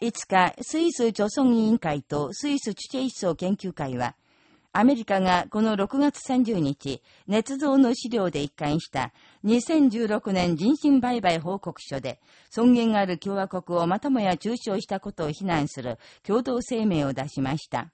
5日、スイス朝鮮委員会とスイスチュチェ思想研究会は、アメリカがこの6月30日、捏造の資料で一貫した2016年人身売買報告書で、尊厳ある共和国をまたもや中傷したことを非難する共同声明を出しました。